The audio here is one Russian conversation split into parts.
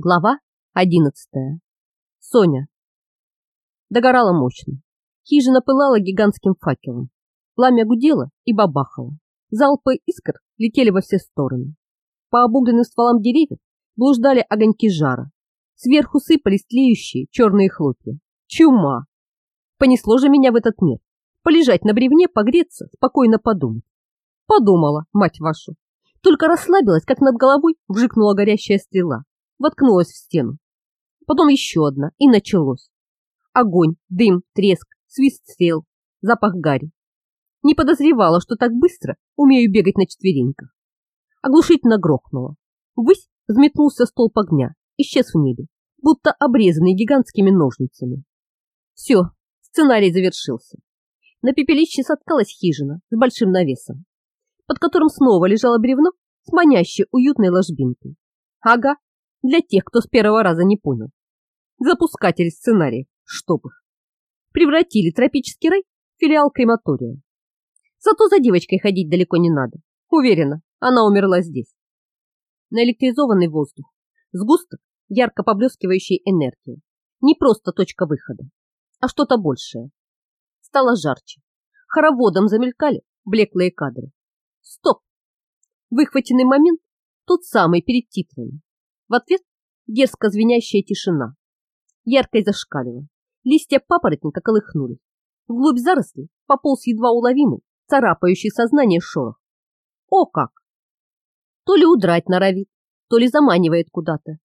Глава одиннадцатая. Соня. Догорала мощно. Хижина пылала гигантским факелом. Пламя гудело и бабахало. Залпы искр летели во все стороны. По обугленным стволам деревьев блуждали огоньки жара. Сверху сыпались тлеющие черные хлопья. Чума! Понесло же меня в этот мир. Полежать на бревне, погреться, спокойно подумать. Подумала, мать вашу. Только расслабилась, как над головой вжикнула горящая стрела воткнулась в стену. Потом еще одна, и началось. Огонь, дым, треск, свист стрел, запах гари. Не подозревала, что так быстро умею бегать на четвереньках. Оглушительно грохнуло. Ввысь взметнулся столб огня, исчез в небе, будто обрезанный гигантскими ножницами. Все, сценарий завершился. На пепелище соткалась хижина с большим навесом, под которым снова лежало бревно с манящей уютной ложбинкой. Ага, для тех, кто с первого раза не понял. Запускатель сценария, чтоб их. Превратили тропический рай в филиал крематория. Зато за девочкой ходить далеко не надо. Уверена, она умерла здесь. Наэлектризованный воздух, сгусток ярко поблескивающей энергии. Не просто точка выхода, а что-то большее. Стало жарче. Хороводом замелькали блеклые кадры. Стоп! Выхваченный момент, тот самый перед титрами. В ответ дерзко звенящая тишина. Яркой зашкалила. Листья папоротника колыхнулись. Вглубь заросли пополз едва уловимый, царапающий сознание шорох. О как! То ли удрать норовит, то ли заманивает куда-то.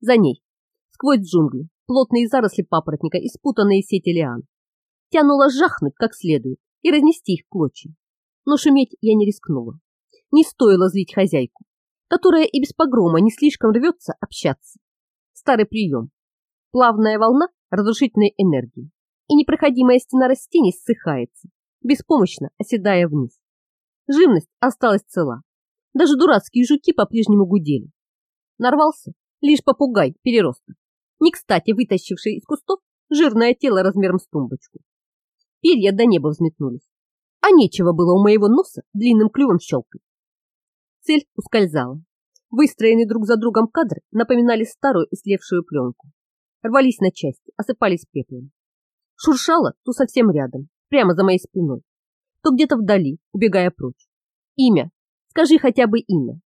За ней, сквозь джунгли, плотные заросли папоротника и спутанные сети лиан. Тянуло жахнуть как следует и разнести их клочья. Но шуметь я не рискнула. Не стоило злить хозяйку которая и без погрома не слишком рвется общаться. Старый прием. Плавная волна разрушительной энергии, и непроходимая стена растений ссыхается, беспомощно оседая вниз. Живность осталась цела. Даже дурацкие жуки по-прежнему гудели. Нарвался лишь попугай переросток, не кстати вытащивший из кустов жирное тело размером с тумбочку. Перья до неба взметнулись, а нечего было у моего носа длинным клювом щелкать. Цель ускользала. Выстроенные друг за другом кадры напоминали старую и слевшую пленку. Рвались на части, осыпались пеплом. Шуршало то совсем рядом, прямо за моей спиной, то где-то вдали, убегая прочь. Имя. Скажи хотя бы имя.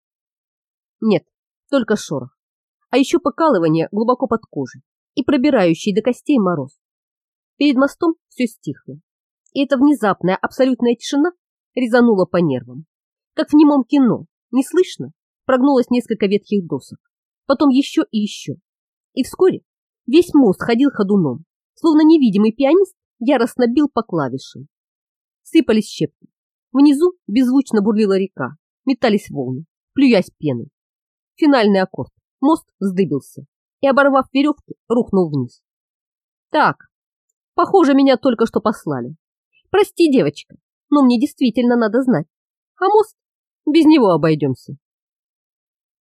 Нет, только шорох. А еще покалывание глубоко под кожей и пробирающий до костей мороз. Перед мостом все стихло. И эта внезапная абсолютная тишина резанула по нервам. Как в немом кино, не слышно, прогнулось несколько ветхих досок, потом еще и еще. И вскоре весь мост ходил ходуном, словно невидимый пианист яростно бил по клавишам. Сыпались щепки. Внизу беззвучно бурлила река, метались волны, плюясь пеной. Финальный аккорд. Мост вздыбился и, оборвав веревки, рухнул вниз. Так, похоже, меня только что послали. Прости, девочка, но мне действительно надо знать. А мост без него обойдемся.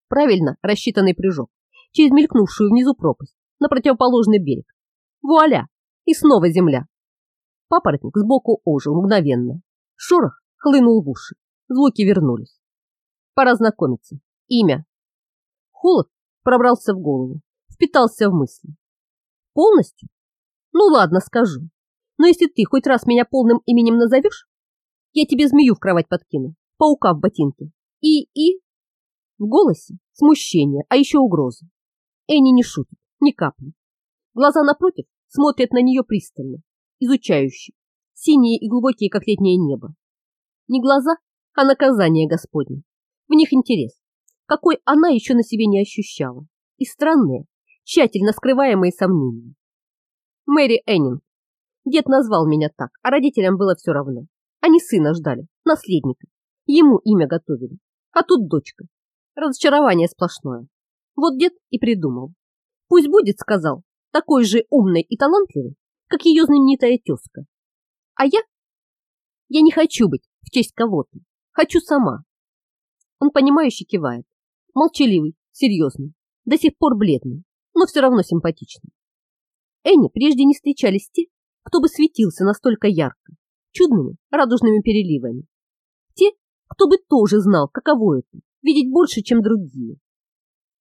Правильно рассчитанный прыжок через мелькнувшую внизу пропасть на противоположный берег. Вуаля! И снова земля. Папоротник сбоку ожил мгновенно. Шорох хлынул в уши. Звуки вернулись. Пора знакомиться. Имя. Холод пробрался в голову, впитался в мысли. Полностью? Ну ладно, скажу. Но если ты хоть раз меня полным именем назовешь, я тебе змею в кровать подкину паука в ботинке. И, и... В голосе смущение, а еще угроза. Энни не шутит, ни капли. Глаза напротив смотрят на нее пристально, изучающие, синие и глубокие, как летнее небо. Не глаза, а наказание Господне. В них интерес, какой она еще на себе не ощущала. И странные, тщательно скрываемые сомнения. Мэри Эннинг. Дед назвал меня так, а родителям было все равно. Они сына ждали, наследника. Ему имя готовили, а тут дочка. Разочарование сплошное. Вот дед и придумал. Пусть будет, сказал, такой же умный и талантливый, как ее знаменитая тезка. А я? Я не хочу быть в честь кого-то. Хочу сама. Он понимающе кивает. Молчаливый, серьезный, до сих пор бледный, но все равно симпатичный. Энни прежде не встречались те, кто бы светился настолько ярко, чудными радужными переливами кто бы тоже знал, каково это – видеть больше, чем другие.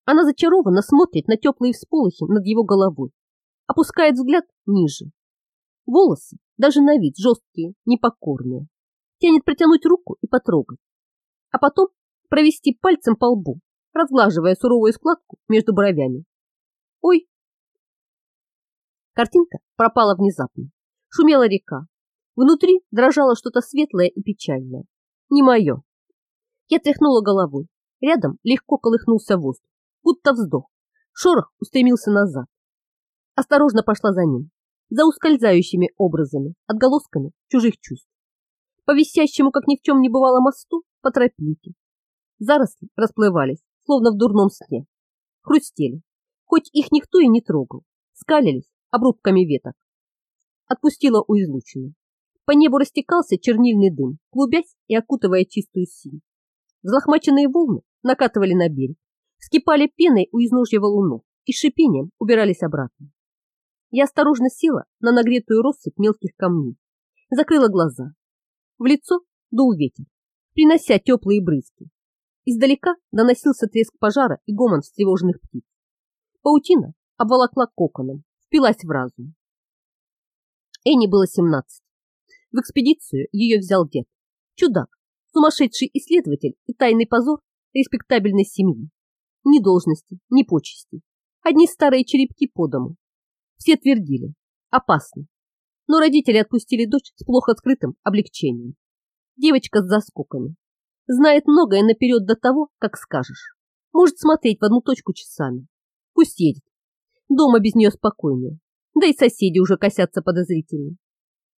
Она зачарованно смотрит на теплые всполохи над его головой, опускает взгляд ниже. Волосы, даже на вид жесткие, непокорные. Тянет протянуть руку и потрогать. А потом провести пальцем по лбу, разглаживая суровую складку между бровями. Ой! Картинка пропала внезапно. Шумела река. Внутри дрожало что-то светлое и печальное. Не мое. Я тряхнула головой. Рядом легко колыхнулся воздух, будто вздох. Шорох устремился назад. Осторожно пошла за ним, за ускользающими образами, отголосками чужих чувств. По висящему, как ни в чем не бывало, мосту, по тропинке. Заросли расплывались, словно в дурном сне. Хрустели, хоть их никто и не трогал, скалились обрубками веток. Отпустила у излучины. По небу растекался чернильный дым, клубясь и окутывая чистую синь. Взлохмаченные волны накатывали на берег, скипали пеной у изножья валунов и шипением убирались обратно. Я осторожно села на нагретую россыпь мелких камней, закрыла глаза. В лицо дул ветер, принося теплые брызги. Издалека доносился треск пожара и гомон встревоженных птиц. Паутина обволокла коконом, впилась в разум. Энни было 17. В экспедицию ее взял дед. Чудак, сумасшедший исследователь и тайный позор респектабельной семьи. Ни должности, ни почести. Одни старые черепки по дому. Все твердили. Опасно. Но родители отпустили дочь с плохо открытым облегчением. Девочка с заскоками. Знает многое наперед до того, как скажешь. Может смотреть в одну точку часами. Пусть едет. Дома без нее спокойнее. Да и соседи уже косятся подозрительно.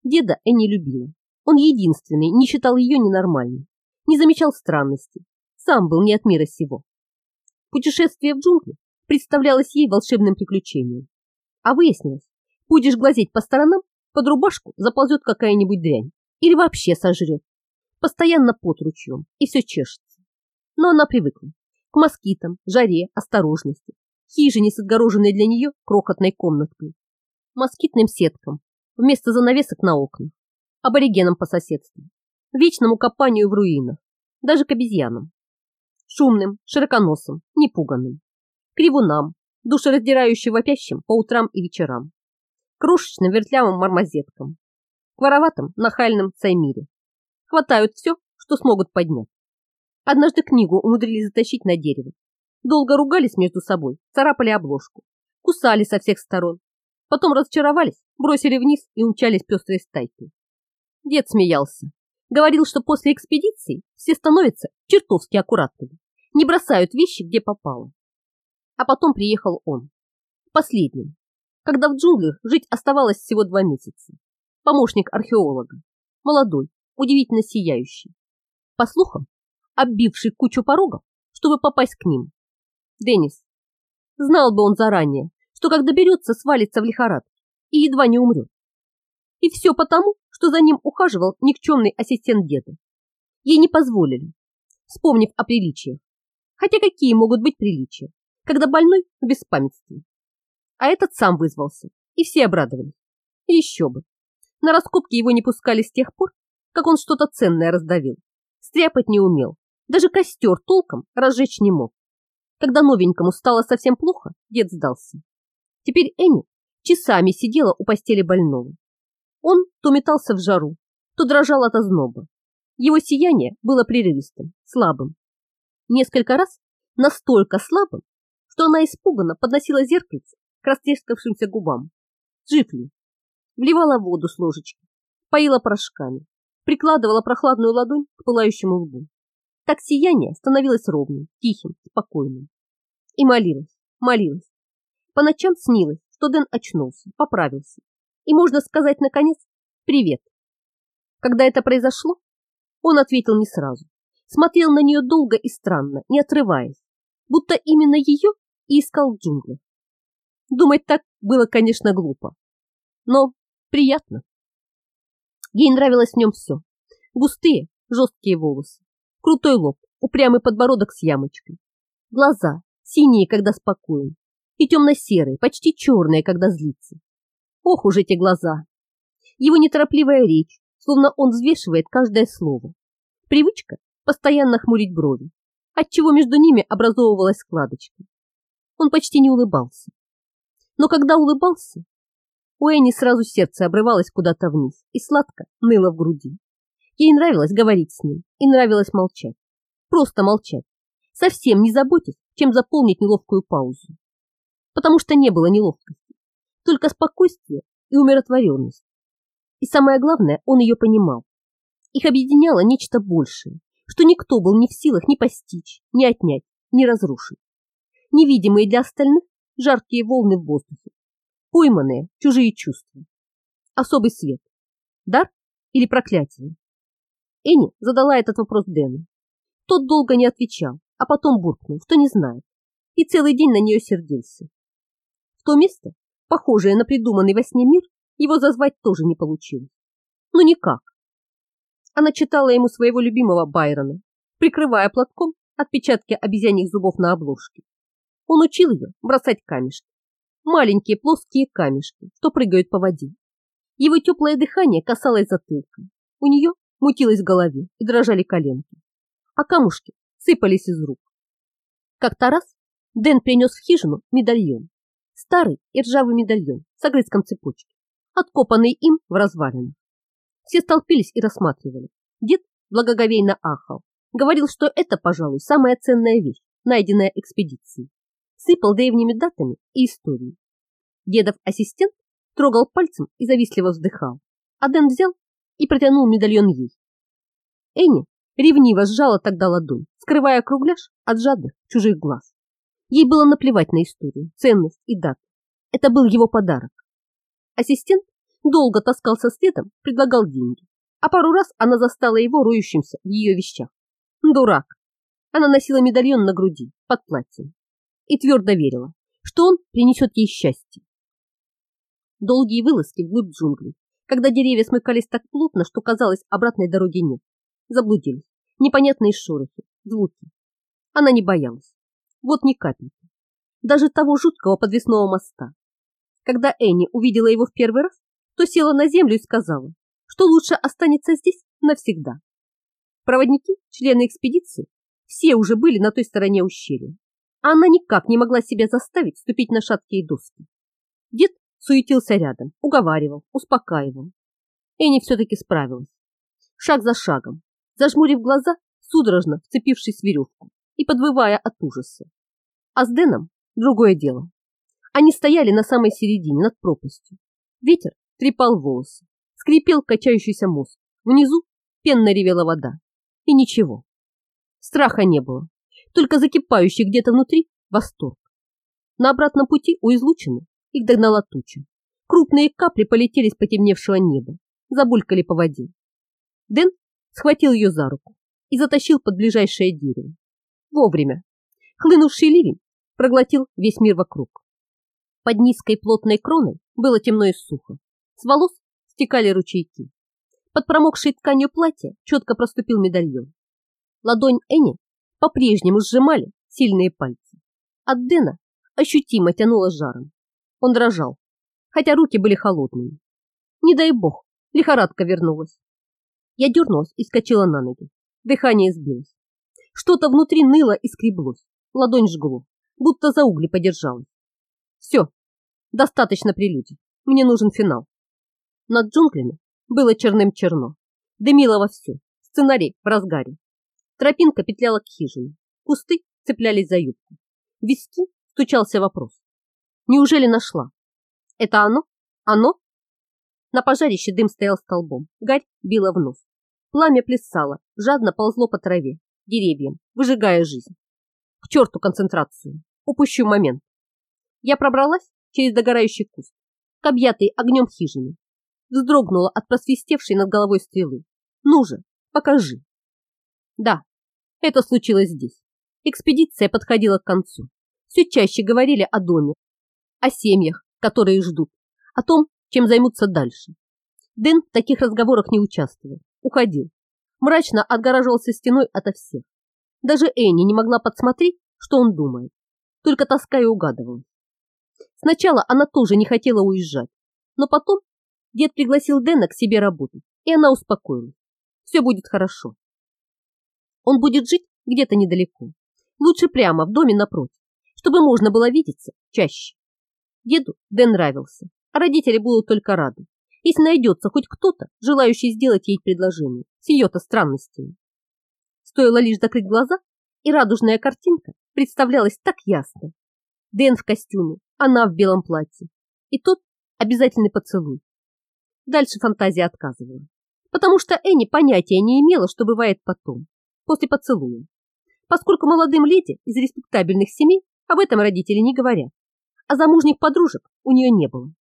Деда Энни любила. Он единственный не считал ее ненормальной, не замечал странностей, сам был не от мира сего. Путешествие в джунгли представлялось ей волшебным приключением. А выяснилось, будешь глазеть по сторонам, под рубашку заползет какая-нибудь дрянь или вообще сожрет. Постоянно под ручьем, и все чешется. Но она привыкла к москитам, жаре, осторожности, хижине с отгороженной для нее крохотной комнаткой, москитным сеткам вместо занавесок на окнах, аборигенам по соседству, вечному копанию в руинах, даже к обезьянам. Шумным, широконосым, непуганным. Кривунам, душераздирающим вопящим по утрам и вечерам. Крошечным вертлявым мармозеткам. К вороватым, нахальным цаймире. Хватают все, что смогут поднять. Однажды книгу умудрились затащить на дерево. Долго ругались между собой, царапали обложку, кусали со всех сторон. Потом разочаровались, бросили вниз и умчались пестрой стайкой. Дед смеялся. Говорил, что после экспедиции все становятся чертовски аккуратными, не бросают вещи, где попало. А потом приехал он, последним, когда в джунглях жить оставалось всего два месяца. Помощник археолога, молодой, удивительно сияющий. По слухам, оббивший кучу порогов, чтобы попасть к ним. Деннис. Знал бы он заранее, что как доберется, свалится в лихорадке и едва не умрет. И все потому, что за ним ухаживал никчемный ассистент деда. Ей не позволили, вспомнив о приличиях. Хотя какие могут быть приличия, когда больной в беспамятстве? А этот сам вызвался, и все обрадовались. Еще бы. На раскопки его не пускали с тех пор, как он что-то ценное раздавил. Стряпать не умел, даже костер толком разжечь не мог. Когда новенькому стало совсем плохо, дед сдался. Теперь Энни часами сидела у постели больного. Он то метался в жару, то дрожал от озноба. Его сияние было прерывистым, слабым. Несколько раз настолько слабым, что она испуганно подносила зеркальце к растрескавшимся губам. Жив ли? Вливала воду с ложечки, поила порошками, прикладывала прохладную ладонь к пылающему лбу. Так сияние становилось ровным, тихим, спокойным. И молилась, молилась. По ночам снилось, что Дэн очнулся, поправился, и, можно сказать, наконец, привет. Когда это произошло, он ответил не сразу. Смотрел на нее долго и странно, не отрываясь, будто именно ее и искал в джунглях. Думать так было, конечно, глупо, но приятно. Ей нравилось в нем все. Густые, жесткие волосы, крутой лоб, упрямый подбородок с ямочкой, глаза, синие, когда спокоен, и темно-серые, почти черные, когда злится. Ох уж эти глаза! Его неторопливая речь, словно он взвешивает каждое слово. Привычка постоянно хмурить брови, отчего между ними образовывалась складочка. Он почти не улыбался. Но когда улыбался, у Энни сразу сердце обрывалось куда-то вниз и сладко ныло в груди. Ей нравилось говорить с ним и нравилось молчать. Просто молчать, совсем не заботясь, чем заполнить неловкую паузу. Потому что не было неловкости, только спокойствие и умиротворенность. И самое главное, он ее понимал. Их объединяло нечто большее, что никто был не в силах ни постичь, ни отнять, ни разрушить. Невидимые для остальных жаркие волны в воздухе, пойманные чужие чувства. Особый свет. Дар или проклятие? Энни задала этот вопрос Дэну. Тот долго не отвечал, а потом буркнул, что не знает, и целый день на нее сердился. В то место, похожее на придуманный во сне мир, его зазвать тоже не получилось. Ну никак. Она читала ему своего любимого Байрона, прикрывая платком отпечатки обезьяньих зубов на обложке. Он учил ее бросать камешки. Маленькие плоские камешки, что прыгают по воде. Его теплое дыхание касалось затылка. У нее мутилось в голове и дрожали коленки. А камушки сыпались из рук. Как-то раз Дэн принес в хижину медальон. Старый и ржавый медальон с огрызком цепочки, откопанный им в развалинах. Все столпились и рассматривали. Дед благоговейно ахал. Говорил, что это, пожалуй, самая ценная вещь, найденная экспедицией. Сыпал древними датами и историей. Дедов ассистент трогал пальцем и завистливо вздыхал. А Дэн взял и протянул медальон ей. Энни ревниво сжала тогда ладонь, скрывая кругляш от жадных чужих глаз. Ей было наплевать на историю, ценность и дату. Это был его подарок. Ассистент долго таскался следом, предлагал деньги, а пару раз она застала его роющимся в ее вещах. Дурак. Она носила медальон на груди, под платьем, и твердо верила, что он принесет ей счастье. Долгие вылазки вглубь джунглей, когда деревья смыкались так плотно, что казалось, обратной дороги нет. Заблудились. Непонятные шорохи, звуки. Она не боялась. Вот ни капельки. Даже того жуткого подвесного моста. Когда Энни увидела его в первый раз, то села на землю и сказала, что лучше останется здесь навсегда. Проводники, члены экспедиции, все уже были на той стороне ущелья, а она никак не могла себя заставить ступить на шаткие доски. Дед суетился рядом, уговаривал, успокаивал. Энни все-таки справилась. Шаг за шагом, зажмурив глаза, судорожно вцепившись в веревку и подвывая от ужаса. А с Дэном другое дело. Они стояли на самой середине, над пропастью. Ветер трепал волосы, скрипел качающийся мост. Внизу пенно ревела вода. И ничего. Страха не было, только закипающий где-то внутри восторг. На обратном пути у излучины их догнала туча. Крупные капли полетели с потемневшего неба, забулькали по воде. Дэн схватил ее за руку и затащил под ближайшее дерево. Вовремя. Хлынувший ливень проглотил весь мир вокруг. Под низкой плотной кроной было темно и сухо. С волос стекали ручейки. Под промокшей тканью платья четко проступил медальон. Ладонь Энни по-прежнему сжимали сильные пальцы. От Дэна ощутимо тянуло жаром. Он дрожал, хотя руки были холодными. Не дай бог, лихорадка вернулась. Я дернулась и скочила на ноги. Дыхание сбилось. Что-то внутри ныло и скреблось. Ладонь жгло, будто за угли подержалась. Все, достаточно прелюдий. Мне нужен финал. Над джунглями было черным черно. Дымило вовсю. Сценарий в разгаре. Тропинка петляла к хижине. Кусты цеплялись за юбку. Виски стучался вопрос. Неужели нашла? Это оно? Оно? На пожарище дым стоял столбом. Гарь била в нос. Пламя плясало, жадно ползло по траве, деревьям, выжигая жизнь. К черту концентрацию. Упущу момент. Я пробралась через догорающий куст, к объятой огнем хижине. Вздрогнула от просвистевшей над головой стрелы. Ну же, покажи. Да, это случилось здесь. Экспедиция подходила к концу. Все чаще говорили о доме, о семьях, которые ждут, о том, чем займутся дальше. Дэн в таких разговорах не участвовал, уходил. Мрачно отгораживался стеной ото всех. Даже Энни не могла подсмотреть, что он думает, только тоска и угадывала. Сначала она тоже не хотела уезжать, но потом дед пригласил Дэна к себе работать, и она успокоилась. Все будет хорошо. Он будет жить где-то недалеко, лучше прямо в доме напротив, чтобы можно было видеться чаще. Деду Дэн нравился, а родители будут только рады, если найдется хоть кто-то, желающий сделать ей предложение с ее-то странностями. Стоило лишь закрыть глаза, и радужная картинка представлялась так ясно. Дэн в костюме, она в белом платье, и тот обязательный поцелуй. Дальше фантазия отказывала, потому что Энни понятия не имела, что бывает потом, после поцелуя, поскольку молодым леди из респектабельных семей об этом родители не говорят, а замужних подружек у нее не было.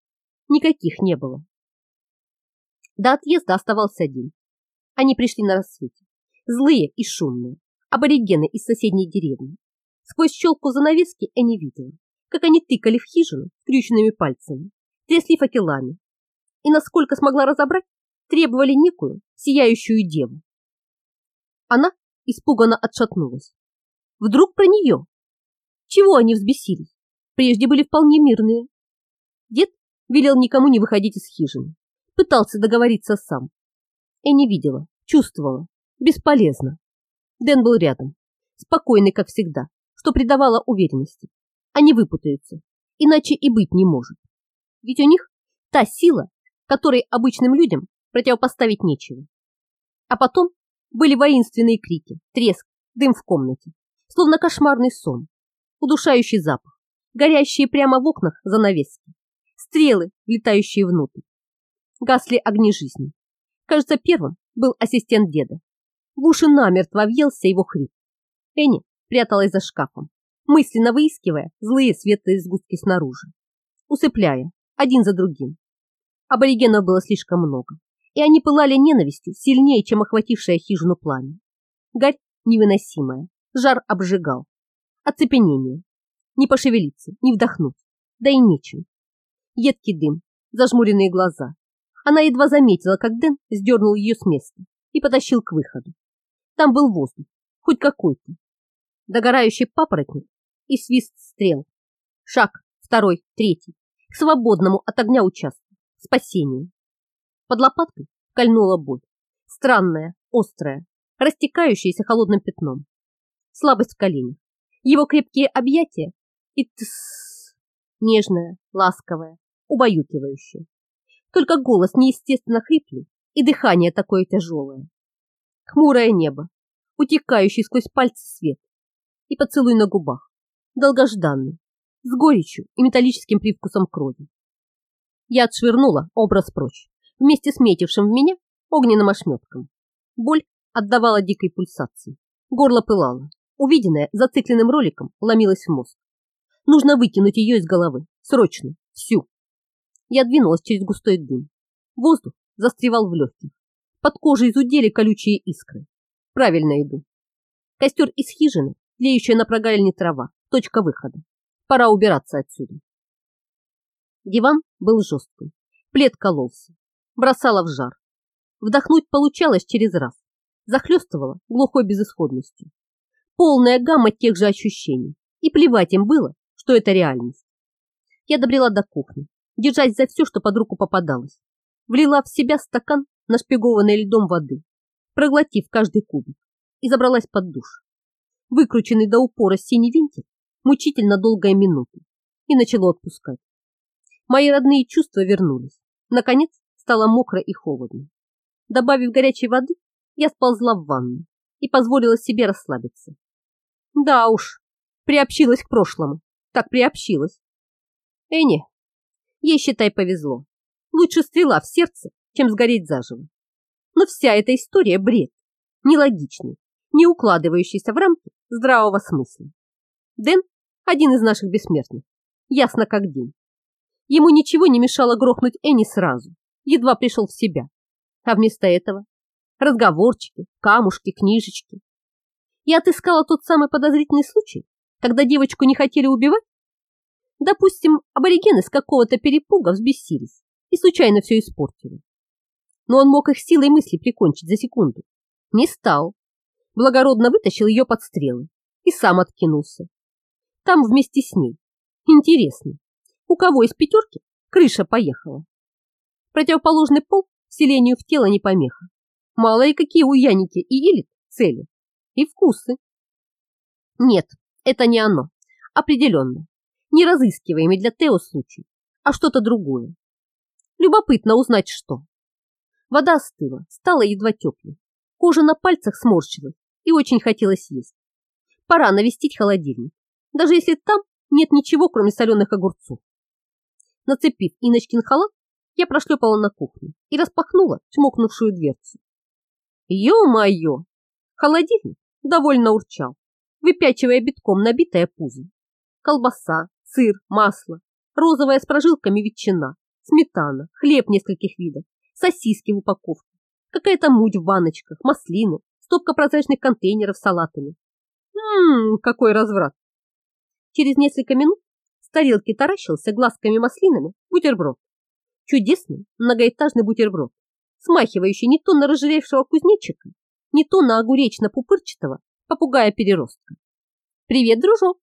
Никаких не было. До отъезда оставался один. Они пришли на рассвете, злые и шумные, аборигены из соседней деревни. Сквозь щелку занавески Энни видела, как они тыкали в хижину скрюченными пальцами, трясли факелами и, насколько смогла разобрать, требовали некую сияющую деву. Она испуганно отшатнулась. Вдруг про нее? Чего они взбесились? Прежде были вполне мирные. Дед велел никому не выходить из хижины. Пытался договориться сам. И не видела, чувствовала. Бесполезно. Дэн был рядом, спокойный, как всегда, что придавало уверенности. Они выпутаются, иначе и быть не может. Ведь у них та сила, которой обычным людям противопоставить нечего. А потом были воинственные крики, треск, дым в комнате, словно кошмарный сон, удушающий запах, горящие прямо в окнах занавески, стрелы, влетающие внутрь. Гасли огни жизни. Кажется, первым был ассистент деда. В уши намертво въелся его хрип. Энни пряталась за шкафом, мысленно выискивая злые светлые сгустки снаружи, усыпляя один за другим. Аборигенов было слишком много, и они пылали ненавистью сильнее, чем охватившая хижину пламя. Гарь невыносимая, жар обжигал. Оцепенение. Не пошевелиться, не вдохнуть, да и нечем. Едкий дым, зажмуренные глаза. Она едва заметила, как Дэн сдернул ее с места и потащил к выходу. Там был воздух, хоть какой-то. Догорающий папоротник и свист стрел. Шаг, второй, третий, к свободному от огня участку, спасению. Под лопаткой кольнула боль. Странная, острая, растекающаяся холодным пятном. Слабость в коленях. Его крепкие объятия и тс, нежная, ласковая, убаюкивающая. Только голос неестественно хриплый и дыхание такое тяжелое. Хмурое небо, утекающий сквозь пальцы свет и поцелуй на губах, долгожданный, с горечью и металлическим привкусом крови. Я отшвырнула образ прочь, вместе с метившим в меня огненным ошметком. Боль отдавала дикой пульсации. Горло пылало. Увиденное зацикленным роликом ломилось в мозг. Нужно выкинуть ее из головы. Срочно. Всю. Я двинулась через густой дым. Воздух застревал в легких. Под кожей изудели колючие искры. Правильно иду. Костер из хижины, тлеющая на прогалине трава. Точка выхода. Пора убираться отсюда. Диван был жестким. Плед кололся. Бросала в жар. Вдохнуть получалось через раз. Захлестывала глухой безысходностью. Полная гамма тех же ощущений. И плевать им было, что это реальность. Я добрела до кухни, держась за все, что под руку попадалось. Влила в себя стакан нашпигованной льдом воды, проглотив каждый кубик, и забралась под душ. Выкрученный до упора синий винтик мучительно долгая минута и начало отпускать. Мои родные чувства вернулись. Наконец стало мокро и холодно. Добавив горячей воды, я сползла в ванну и позволила себе расслабиться. Да уж, приобщилась к прошлому. Так приобщилась. Эни, ей, считай, повезло. Лучше стрела в сердце, чем сгореть заживо. Но вся эта история бред, нелогичный, не укладывающийся в рамки здравого смысла. Дэн – один из наших бессмертных, ясно как день. Ему ничего не мешало грохнуть Энни сразу, едва пришел в себя. А вместо этого разговорчики, камушки, книжечки. Я отыскала тот самый подозрительный случай, когда девочку не хотели убивать. Допустим, аборигены с какого-то перепуга взбесились и случайно все испортили. Но он мог их силой мысли прикончить за секунду. Не стал. Благородно вытащил ее под стрелы и сам откинулся. Там вместе с ней. Интересно, у кого из пятерки крыша поехала? Противоположный пол вселению в тело не помеха. Мало и какие у Яники и Илит цели. И вкусы. Нет, это не оно. Определенно. Не разыскиваемый для Тео случай, а что-то другое. Любопытно узнать, что. Вода остыла, стала едва теплой. Кожа на пальцах сморщилась и очень хотелось есть. Пора навестить холодильник, даже если там нет ничего, кроме соленых огурцов. Нацепив Иночкин халат, я прошлепала на кухню и распахнула чмокнувшую дверцу. Ё-моё! Холодильник довольно урчал, выпячивая битком набитое пузо. Колбаса, сыр, масло, розовая с прожилками ветчина, сметана, хлеб нескольких видов, сосиски в упаковке, какая-то муть в баночках, маслины, стопка прозрачных контейнеров с салатами. Ммм, какой разврат! Через несколько минут с тарелки таращился глазками-маслинами бутерброд. Чудесный многоэтажный бутерброд, смахивающий не то на разжиревшего кузнечика, не то на огуречно-пупырчатого попугая-переростка. «Привет, дружок!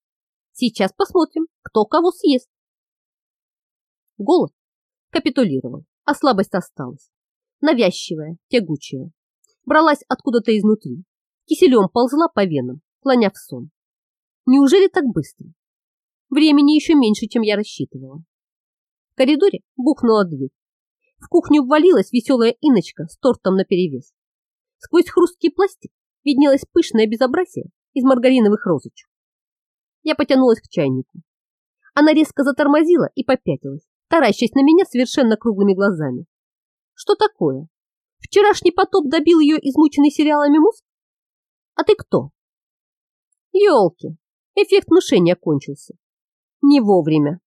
Сейчас посмотрим, кто кого съест!» Голод капитулировал, а слабость осталась. Навязчивая, тягучая. Бралась откуда-то изнутри. Киселем ползла по венам, клоня в сон. Неужели так быстро? Времени еще меньше, чем я рассчитывала. В коридоре бухнула дверь. В кухню ввалилась веселая Иночка с тортом наперевес. Сквозь хрусткий пластик виднелось пышное безобразие из маргариновых розочек. Я потянулась к чайнику. Она резко затормозила и попятилась, таращась на меня совершенно круглыми глазами. Что такое? Вчерашний потоп добил ее измученный сериалами мозг? А ты кто? Ёлки, эффект внушения кончился. Не вовремя.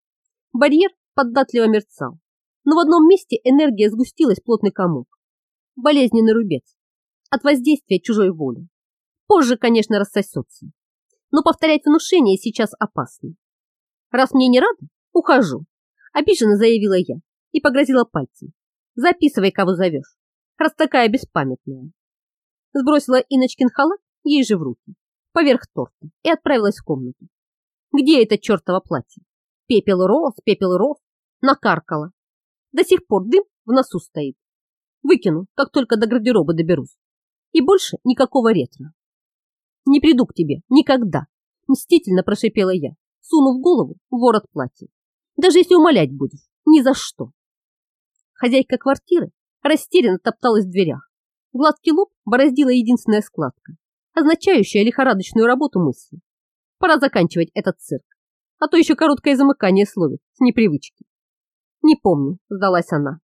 Барьер поддатливо мерцал, но в одном месте энергия сгустилась плотный комок. Болезненный рубец. От воздействия чужой воли. Позже, конечно, рассосется. Но повторять внушение сейчас опасно. Раз мне не рада, ухожу. Обиженно заявила я и погрозила пальцем. Записывай, кого зовешь, раз такая беспамятная. Сбросила Иночкин халат ей же в руки, поверх торта, и отправилась в комнату. Где это чертово платье? Пепел рос, пепел рос, накаркала. До сих пор дым в носу стоит. Выкину, как только до гардероба доберусь. И больше никакого ретро. Не приду к тебе никогда, мстительно прошипела я, сунув голову в ворот платья. Даже если умолять будешь, ни за что. Хозяйка квартиры растерянно топталась в дверях. Гладкий лоб бороздила единственная складка, означающая лихорадочную работу мысли. Пора заканчивать этот цирк, а то еще короткое замыкание словит с непривычки. Не помню, сдалась она.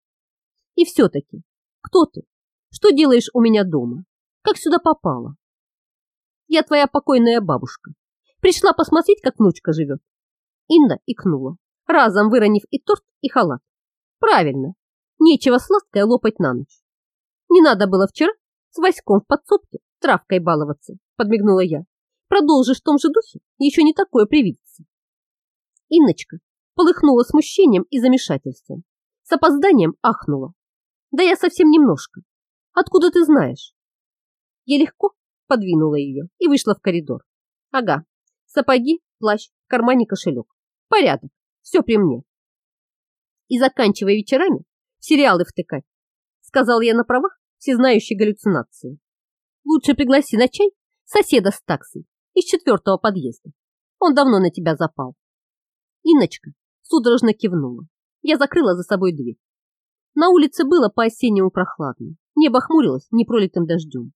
И все-таки, кто ты? Что делаешь у меня дома? Как сюда попала? Я твоя покойная бабушка. Пришла посмотреть, как внучка живет. Инна икнула, разом выронив и торт, и халат. Правильно, нечего сладкое лопать на ночь. Не надо было вчера с Васьком в подсобке травкой баловаться, подмигнула я. Продолжишь в том же духе, еще не такое привидится. Инночка полыхнула смущением и замешательством. С опозданием ахнула. Да я совсем немножко. Откуда ты знаешь? Я легко подвинула ее и вышла в коридор. Ага, сапоги, плащ, в кармане кошелек. Порядок, все при мне. И заканчивая вечерами, сериалы втыкать, сказал я на правах всезнающей галлюцинации. Лучше пригласи на чай соседа с таксой из четвертого подъезда. Он давно на тебя запал. Инночка судорожно кивнула. Я закрыла за собой дверь. На улице было по-осеннему прохладно. Небо хмурилось непролитым дождем.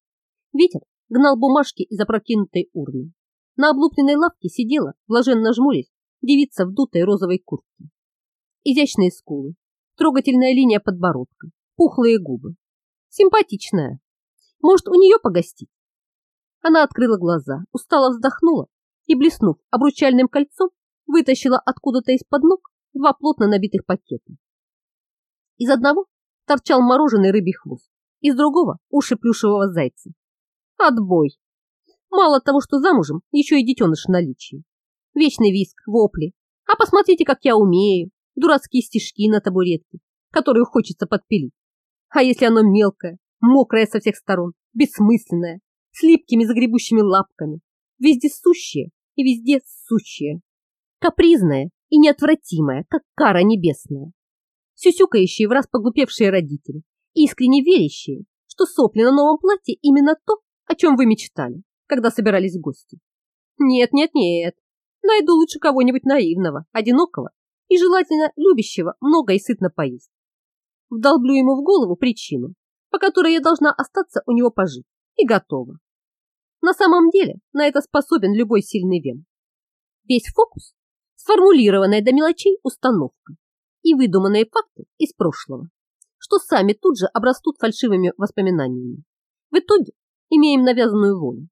Ветер гнал бумажки из опрокинутой урны. На облупленной лавке сидела, блаженно жмурясь, девица в дутой розовой куртке. Изящные скулы, трогательная линия подбородка, пухлые губы. Симпатичная. Может, у нее погостить? Она открыла глаза, устало вздохнула и, блеснув обручальным кольцом, вытащила откуда-то из-под ног два плотно набитых пакета. Из одного торчал мороженый рыбий хвост, из другого – уши плюшевого зайца. Отбой! Мало того, что замужем, еще и детеныш в наличии. Вечный виск, вопли. А посмотрите, как я умею. Дурацкие стишки на табуретке, которую хочется подпилить. А если оно мелкое, мокрое со всех сторон, бессмысленное, с липкими загребущими лапками, везде сущее и везде сущее капризная и неотвратимая, как кара небесная. Сюсюкающие в раз поглупевшие родители, искренне верящие, что сопли на новом платье именно то, о чем вы мечтали, когда собирались в гости. Нет, нет, нет. найду лучше кого-нибудь наивного, одинокого и желательно любящего много и сытно поесть. Вдолблю ему в голову причину, по которой я должна остаться у него пожить, и готово. На самом деле на это способен любой сильный вен. Весь фокус – сформулированная до мелочей установка и выдуманные факты из прошлого, что сами тут же обрастут фальшивыми воспоминаниями. В итоге имеем навязанную волю.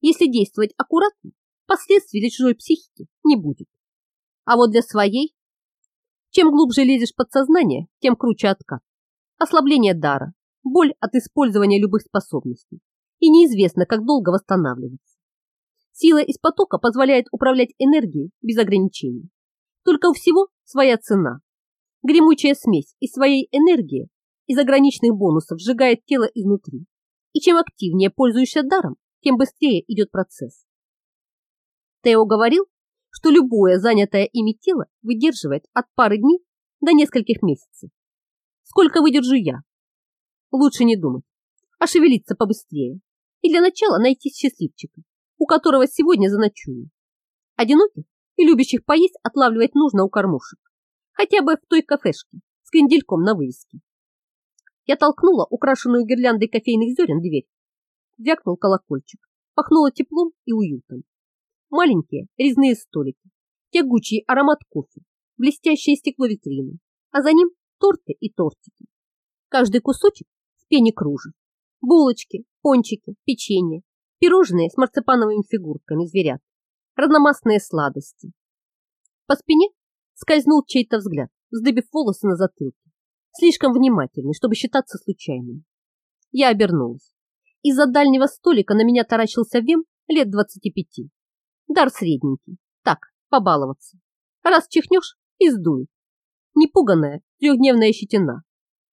Если действовать аккуратно, последствий для чужой психики не будет. А вот для своей, чем глубже лезешь в подсознание, тем круче откат. Ослабление дара, боль от использования любых способностей. И неизвестно, как долго восстанавливаться. Сила из потока позволяет управлять энергией без ограничений. Только у всего своя цена. Гремучая смесь из своей энергии и заграничных бонусов сжигает тело изнутри. И чем активнее пользуешься даром, тем быстрее идет процесс. Тео говорил, что любое занятое ими тело выдерживает от пары дней до нескольких месяцев. Сколько выдержу я? Лучше не думать, а шевелиться побыстрее. И для начала найти счастливчика, у которого сегодня заночую. Одиноких и любящих поесть отлавливать нужно у кормушек. Хотя бы в той кафешке с крендельком на вывеске. Я толкнула украшенную гирляндой кофейных зерен дверь. Вякнул колокольчик. Пахнуло теплом и уютом. Маленькие резные столики, тягучий аромат кофе, блестящее стекло витрины, а за ним торты и тортики. Каждый кусочек в пене кружев. Булочки, пончики, печенье, пирожные с марципановыми фигурками зверят, разномастные сладости. По спине скользнул чей-то взгляд, вздыбив волосы на затылке слишком внимательный, чтобы считаться случайным. Я обернулась. Из-за дальнего столика на меня таращился Вем лет двадцати пяти. Дар средненький. Так, побаловаться. Раз чихнешь, и сдует. Непуганная трехдневная щетина.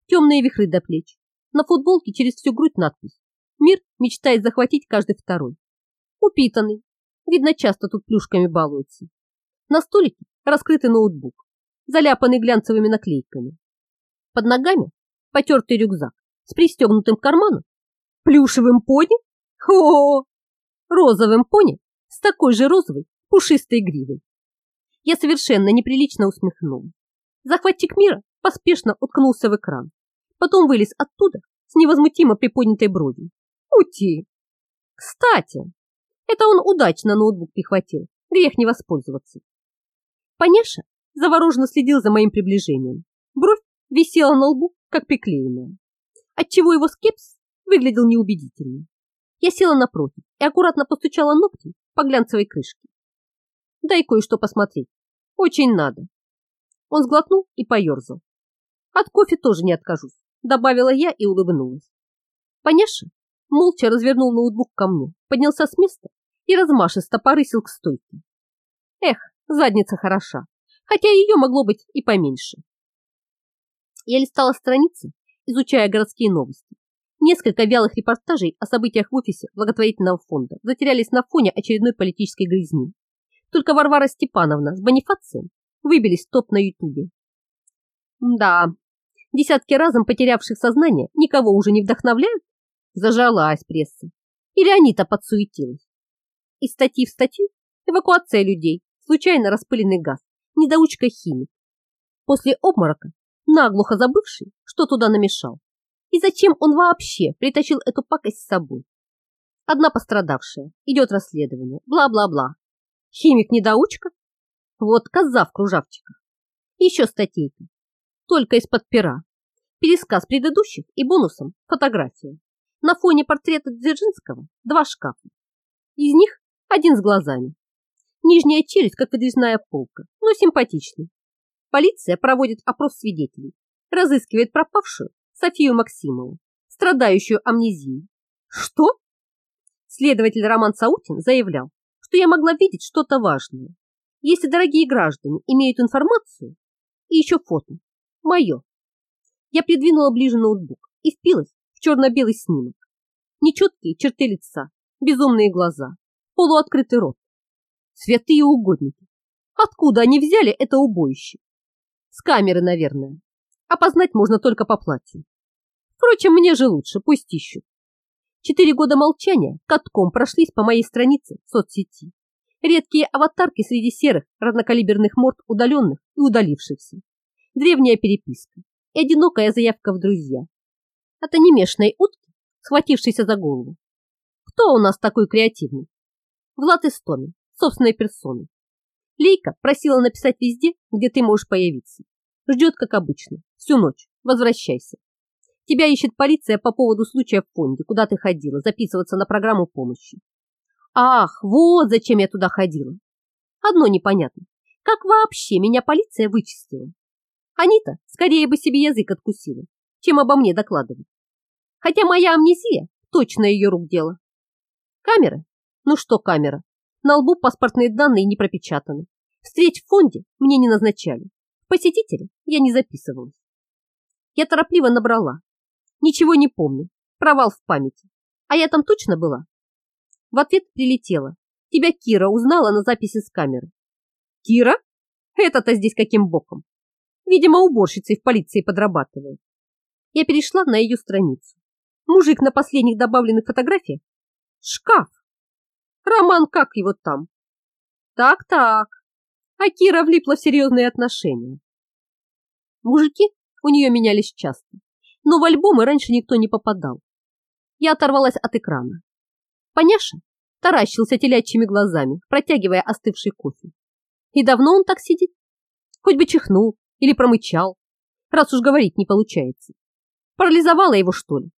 Темные вихры до плеч. На футболке через всю грудь надпись. Мир мечтает захватить каждый второй. Упитанный. Видно, часто тут плюшками балуется. На столике раскрытый ноутбук, заляпанный глянцевыми наклейками. Под ногами потертый рюкзак с пристегнутым карманом, плюшевым пони, о, розовым пони с такой же розовой пушистой гривой. Я совершенно неприлично усмехнула. Захватчик мира поспешно уткнулся в экран, потом вылез оттуда с невозмутимо приподнятой бровью. Ути! Кстати, это он удачно ноутбук прихватил, грех не воспользоваться. Поняша завороженно следил за моим приближением. Висела на лбу, как приклеенная, отчего его скепс выглядел неубедительно. Я села напротив и аккуратно постучала ногтем по глянцевой крышке. Дай кое-что посмотреть. Очень надо. Он сглотнул и поерзал. От кофе тоже не откажусь, добавила я и улыбнулась. Поняша молча развернул ноутбук ко мне, поднялся с места и размашисто порысил к стойке. Эх, задница хороша, хотя ее могло быть и поменьше. Я листала страницы, изучая городские новости. Несколько вялых репортажей о событиях в офисе благотворительного фонда затерялись на фоне очередной политической грязни. Только Варвара Степановна с Бонифацием выбились в топ на Ютубе. Да, десятки разом потерявших сознание никого уже не вдохновляют? Зажалась пресса. Или они-то подсуетилась. Из статьи в статью эвакуация людей, случайно распыленный газ, недоучка химик. После обморока наглухо забывший, что туда намешал. И зачем он вообще притащил эту пакость с собой? Одна пострадавшая, идет расследование, бла-бла-бла. Химик-недоучка? Вот коза в кружавчиках. Еще статейка, только из-под пера. Пересказ предыдущих и бонусом фотография. На фоне портрета Дзержинского два шкафа. Из них один с глазами. Нижняя челюсть, как выдвижная полка, но симпатичный. Полиция проводит опрос свидетелей, разыскивает пропавшую Софию Максимову, страдающую амнезией. Что? Следователь Роман Саутин заявлял, что я могла видеть что-то важное. Если дорогие граждане имеют информацию, и еще фото, мое. Я придвинула ближе ноутбук и впилась в черно-белый снимок. Нечеткие черты лица, безумные глаза, полуоткрытый рот. Святые угодники. Откуда они взяли это убоище? С камеры, наверное. Опознать можно только по платью. Впрочем, мне же лучше, пусть ищут. Четыре года молчания катком прошлись по моей странице в соцсети. Редкие аватарки среди серых, разнокалиберных морд удаленных и удалившихся. Древняя переписка и одинокая заявка в друзья. От анимешной утки, схватившейся за голову. Кто у нас такой креативный? Влад Истомин, собственной персоной. Лейка просила написать везде, где ты можешь появиться. Ждет, как обычно, всю ночь. Возвращайся. Тебя ищет полиция по поводу случая в фонде, куда ты ходила, записываться на программу помощи. Ах, вот зачем я туда ходила. Одно непонятно. Как вообще меня полиция вычистила? Анита скорее бы себе язык откусила, чем обо мне докладывать. Хотя моя амнезия точно ее рук дело. Камеры? Ну что камера? На лбу паспортные данные не пропечатаны. Встреч в фонде мне не назначали. Посетителя я не записывалась. Я торопливо набрала. Ничего не помню. Провал в памяти. А я там точно была? В ответ прилетела. Тебя Кира узнала на записи с камеры. Кира? Это-то здесь каким боком? Видимо, уборщицей в полиции подрабатывает. Я перешла на ее страницу. Мужик на последних добавленных фотографиях? Шкаф. Роман как его там? Так-так. А Кира влипла в серьезные отношения. Мужики у нее менялись часто, но в альбомы раньше никто не попадал. Я оторвалась от экрана. Поняша таращился телячьими глазами, протягивая остывший кофе. И давно он так сидит? Хоть бы чихнул или промычал, раз уж говорить не получается. Парализовала его, что ли?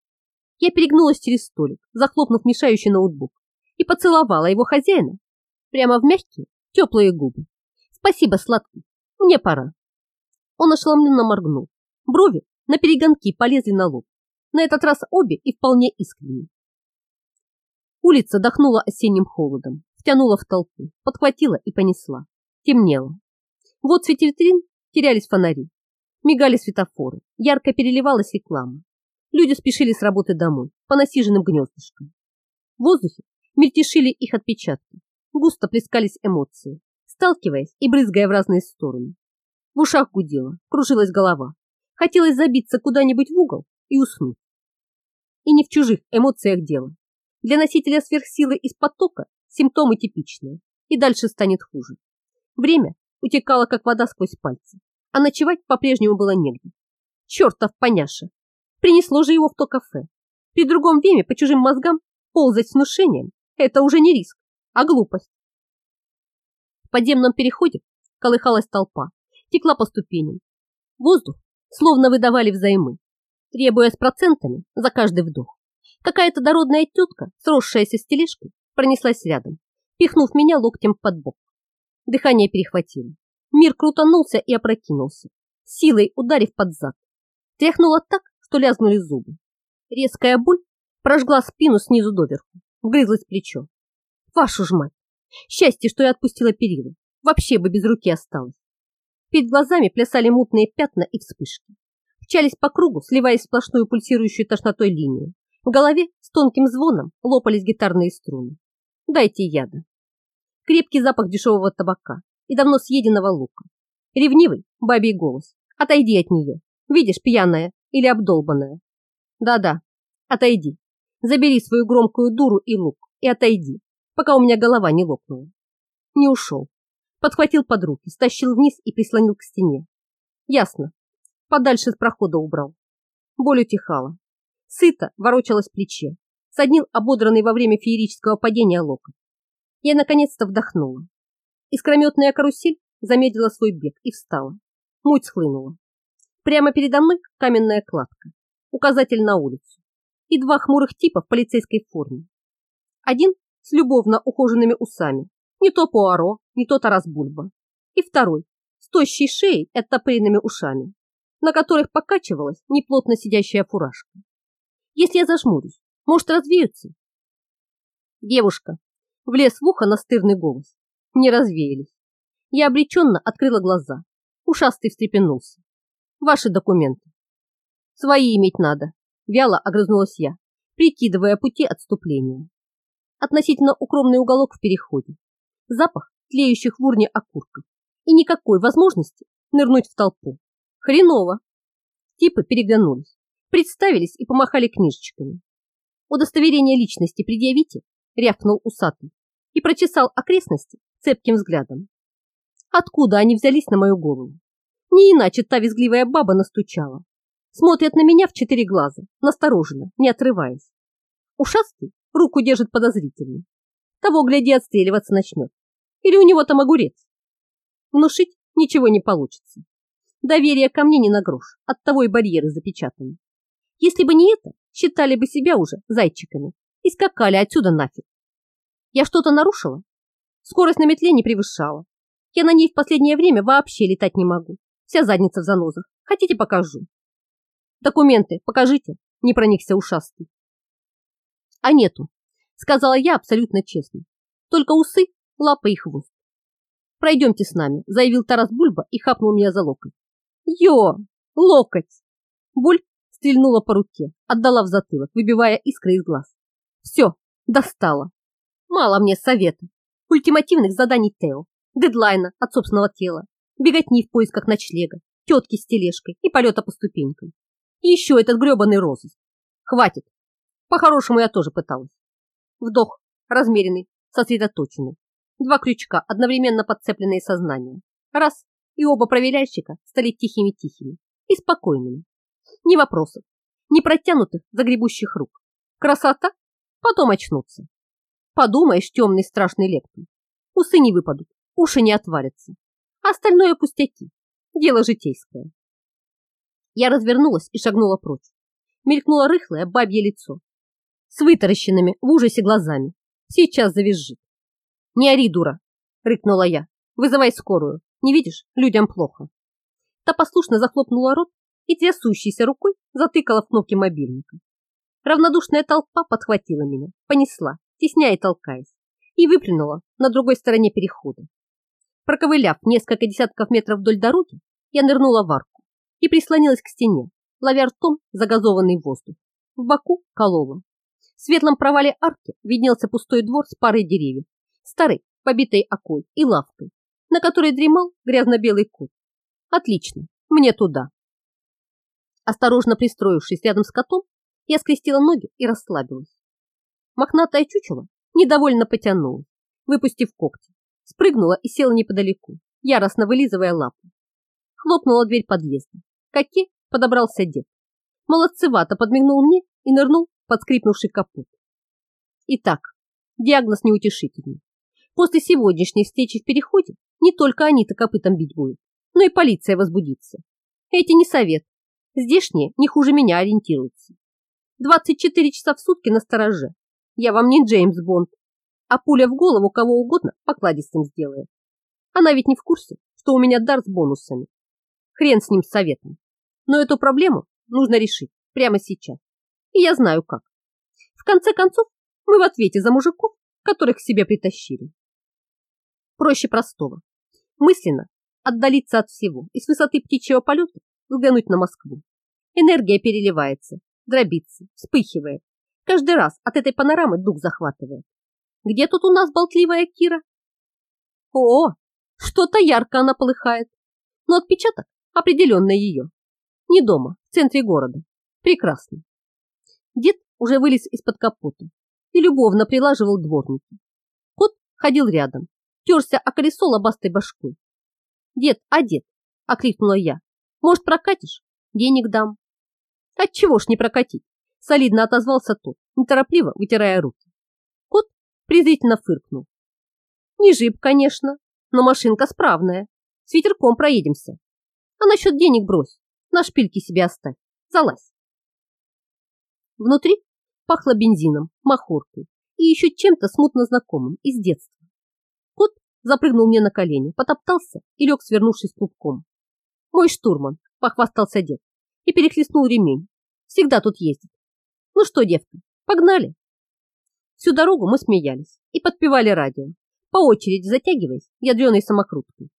Я перегнулась через столик, захлопнув мешающий ноутбук, и поцеловала его хозяина прямо в мягкие, теплые губы. Спасибо, сладкий, мне пора. Он ошеломленно моргнул. Брови на перегонки полезли на лоб. На этот раз обе и вполне искренне. Улица дохнула осенним холодом, втянула в толпу, подхватила и понесла. Темнело. Вот среди витрин терялись фонари, мигали светофоры, ярко переливалась реклама. Люди спешили с работы домой, по насиженным гнездышкам. В воздухе мельтешили их отпечатки, густо плескались эмоции, сталкиваясь и брызгая в разные стороны. В ушах гудело, кружилась голова. Хотелось забиться куда-нибудь в угол и уснуть. И не в чужих эмоциях дело. Для носителя сверхсилы из потока симптомы типичные, и дальше станет хуже. Время утекало, как вода сквозь пальцы, а ночевать по-прежнему было негде. Чертов поняша! Принесло же его в то кафе. При другом веме по чужим мозгам ползать с внушением – это уже не риск, а глупость. Подземном переходе колыхалась толпа, текла по ступеням. Воздух словно выдавали взаймы, требуя с процентами за каждый вдох. Какая-то дородная тетка, сросшаяся с тележкой, пронеслась рядом, пихнув меня локтем под бок. Дыхание перехватило. Мир крутанулся и опрокинулся, силой ударив под зад. Тряхнуло так, что лязгнули зубы. Резкая боль прожгла спину снизу доверху, вгрызлась плечо. Вашу ж мать! Счастье, что я отпустила перила. Вообще бы без руки осталась. Перед глазами плясали мутные пятна и вспышки. Вчались по кругу, сливаясь в сплошную пульсирующую тошнотой линию. В голове с тонким звоном лопались гитарные струны. Дайте яда. Крепкий запах дешевого табака и давно съеденного лука. Ревнивый бабий голос. Отойди от нее. Видишь, пьяная или обдолбанная. Да-да, отойди. Забери свою громкую дуру и лук и отойди, пока у меня голова не лопнула. Не ушел. Подхватил под руки, стащил вниз и прислонил к стене. Ясно. Подальше с прохода убрал. Боль утихала. Сыто ворочалось плече, соднил ободранный во время феерического падения локоть. Я наконец-то вдохнула. Искрометная карусель замедлила свой бег и встала. Муть схлынула. Прямо передо мной каменная кладка, указатель на улицу и два хмурых типа в полицейской форме. Один с любовно ухоженными усами, не то Пуаро, не то Тарас Бульба. И второй с тощей шеей и оттопыренными ушами, на которых покачивалась неплотно сидящая фуражка. Если я зажмурюсь, может, развеются? Девушка, влез в ухо настырный голос. Не развеялись. Я обреченно открыла глаза. Ушастый встрепенулся. Ваши документы. Свои иметь надо. Вяло огрызнулась я, прикидывая пути отступления. Относительно укромный уголок в переходе. Запах тлеющих в урне окурков. И никакой возможности нырнуть в толпу. Хреново. Типы переглянулись представились и помахали книжечками. Удостоверение личности предъявите, рявкнул усатый и прочесал окрестности цепким взглядом. Откуда они взялись на мою голову? Не иначе та визгливая баба настучала. Смотрят на меня в четыре глаза, настороженно, не отрываясь. Ушастый руку держит подозрительно. Того, гляди, отстреливаться начнет. Или у него там огурец. Внушить ничего не получится. Доверие ко мне не на грош, оттого и барьеры запечатаны. Если бы не это, считали бы себя уже зайчиками и скакали отсюда нафиг. Я что-то нарушила? Скорость на метле не превышала. Я на ней в последнее время вообще летать не могу. Вся задница в занозах. Хотите, покажу? Документы покажите, не проникся ушастый. А нету, сказала я абсолютно честно. Только усы, лапы и хвост. Пройдемте с нами, заявил Тарас Бульба и хапнул меня за локоть. Йо, локоть! Буль стрельнула по руке, отдала в затылок, выбивая искры из глаз. Все, достала. Мало мне совета, ультимативных заданий Тео, дедлайна от собственного тела, беготни в поисках ночлега, тетки с тележкой и полета по ступенькам. И еще этот гребаный розыск. Хватит. По-хорошему я тоже пыталась. Вдох, размеренный, сосредоточенный. Два крючка, одновременно подцепленные сознанием. Раз, и оба проверяльщика стали тихими-тихими и спокойными. Ни вопросов, ни протянутых загребущих рук. Красота? Потом очнутся. Подумаешь, темный страшный лектор. Усы не выпадут, уши не отвалятся. Остальное пустяки. Дело житейское. Я развернулась и шагнула прочь. Мелькнуло рыхлое бабье лицо. С вытаращенными в ужасе глазами. Сейчас завизжит. «Не ори, дура!» — рыкнула я. «Вызывай скорую. Не видишь? Людям плохо». Та послушно захлопнула рот и трясущейся рукой затыкала в кнопки мобильника. Равнодушная толпа подхватила меня, понесла, тесняя и толкаясь, и выплюнула на другой стороне перехода. Проковыляв несколько десятков метров вдоль дороги, я нырнула в арку и прислонилась к стене, ловя ртом загазованный воздух. В боку колола. В светлом провале арки виднелся пустой двор с парой деревьев, старый, побитой окой и лавкой, на которой дремал грязно-белый кот. Отлично, мне туда. Осторожно пристроившись рядом с котом, я скрестила ноги и расслабилась. Мохнатая чучело недовольно потянула, выпустив когти, спрыгнула и села неподалеку, яростно вылизывая лапу. Хлопнула дверь подъезда. Каки подобрался дед. Молодцевато подмигнул мне и нырнул под скрипнувший капот. Итак, диагноз неутешительный. После сегодняшней встречи в переходе не только они-то копытом бить будут, но и полиция возбудится. Эти не совет, Здешние не хуже меня ориентируются. 24 часа в сутки на стороже. Я вам не Джеймс Бонд, а пуля в голову кого угодно покладистым сделает. Она ведь не в курсе, что у меня дар с бонусами. Хрен с ним с советом. Но эту проблему нужно решить прямо сейчас. И я знаю как. В конце концов, мы в ответе за мужиков, которых к себе притащили. Проще простого. Мысленно отдалиться от всего и с высоты птичьего полета взглянуть на Москву. Энергия переливается, дробится, вспыхивает. Каждый раз от этой панорамы дух захватывает. Где тут у нас болтливая Кира? О, что-то ярко она полыхает. Но отпечаток определенно ее. Не дома, в центре города. Прекрасно. Дед уже вылез из-под капота и любовно прилаживал дворники. Кот ходил рядом, терся о колесо лобастой башкой. «Дед, а дед?» – окликнула я, может, прокатишь? Денег дам. Отчего ж не прокатить? Солидно отозвался тот, неторопливо вытирая руки. Кот презрительно фыркнул. Не жип, конечно, но машинка справная. С ветерком проедемся. А насчет денег брось. На шпильки себе оставь. Залазь. Внутри пахло бензином, махоркой и еще чем-то смутно знакомым из детства. Кот запрыгнул мне на колени, потоптался и лег, свернувшись клубком. Мой штурман, похвастался дед и перехлестнул ремень. Всегда тут ездит. Ну что, девка, погнали. Всю дорогу мы смеялись и подпевали радио, по очереди затягиваясь ядреной самокруткой.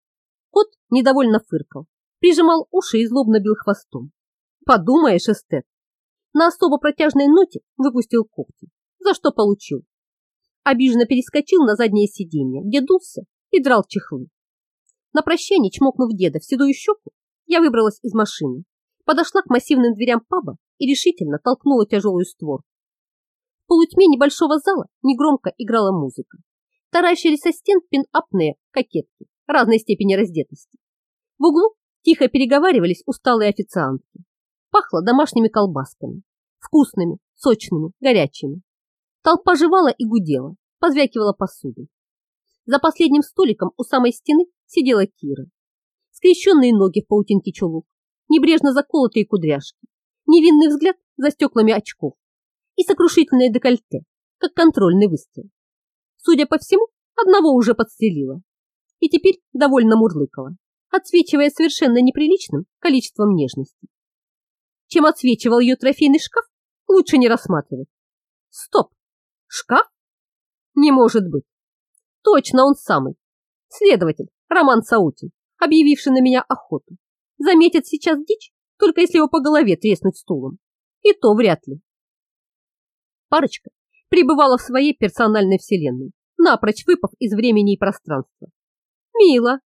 Кот недовольно фыркал, прижимал уши и злобно бил хвостом. Подумаешь, эстет. На особо протяжной ноте выпустил когти, за что получил. Обиженно перескочил на заднее сиденье, где дулся и драл чехлы. На прощание, чмокнув деда в седую щеку, я выбралась из машины, подошла к массивным дверям паба и решительно толкнула тяжелую створку. В полутьме небольшого зала негромко играла музыка. таращили со стен пин-апные кокетки разной степени раздетости. В углу тихо переговаривались усталые официантки. Пахло домашними колбасками, вкусными, сочными, горячими. Толпа жевала и гудела, позвякивала посудой. За последним столиком у самой стены сидела Кира. Скрещенные ноги в паутинке чулок, небрежно заколотые кудряшки, невинный взгляд за стеклами очков и сокрушительное декольте, как контрольный выстрел. Судя по всему, одного уже подстрелила. И теперь довольно мурлыкала, отсвечивая совершенно неприличным количеством нежности. Чем отсвечивал ее трофейный шкаф, лучше не рассматривать. Стоп! Шкаф? Не может быть. Точно он самый. Следователь Роман Саутин, объявивший на меня охоту. Заметит сейчас дичь, только если его по голове треснуть стулом. И то вряд ли. Парочка пребывала в своей персональной вселенной, напрочь выпав из времени и пространства. Мило.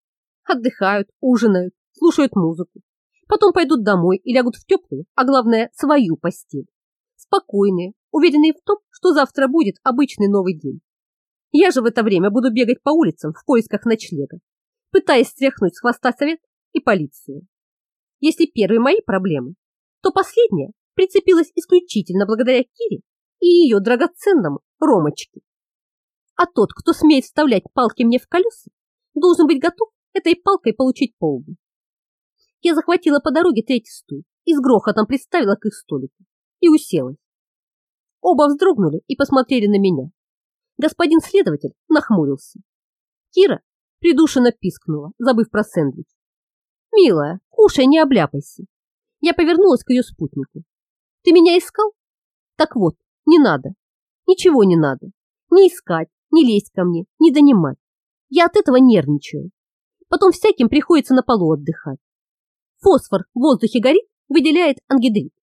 Отдыхают, ужинают, слушают музыку. Потом пойдут домой и лягут в теплую, а главное, свою постель. Спокойные, уверенные в том, что завтра будет обычный новый день. Я же в это время буду бегать по улицам в поисках ночлега, пытаясь стряхнуть с хвоста совет и полицию. Если первые мои проблемы, то последняя прицепилась исключительно благодаря Кире и ее драгоценному Ромочке. А тот, кто смеет вставлять палки мне в колеса, должен быть готов этой палкой получить по Я захватила по дороге третий стул и с грохотом приставила к их столику и уселась. Оба вздрогнули и посмотрели на меня. Господин следователь нахмурился. Кира придушенно пискнула, забыв про сэндвич. «Милая, кушай, не обляпайся». Я повернулась к ее спутнику. «Ты меня искал?» «Так вот, не надо. Ничего не надо. Не искать, не лезть ко мне, не донимать. Я от этого нервничаю. Потом всяким приходится на полу отдыхать. Фосфор в воздухе горит, выделяет ангидрид.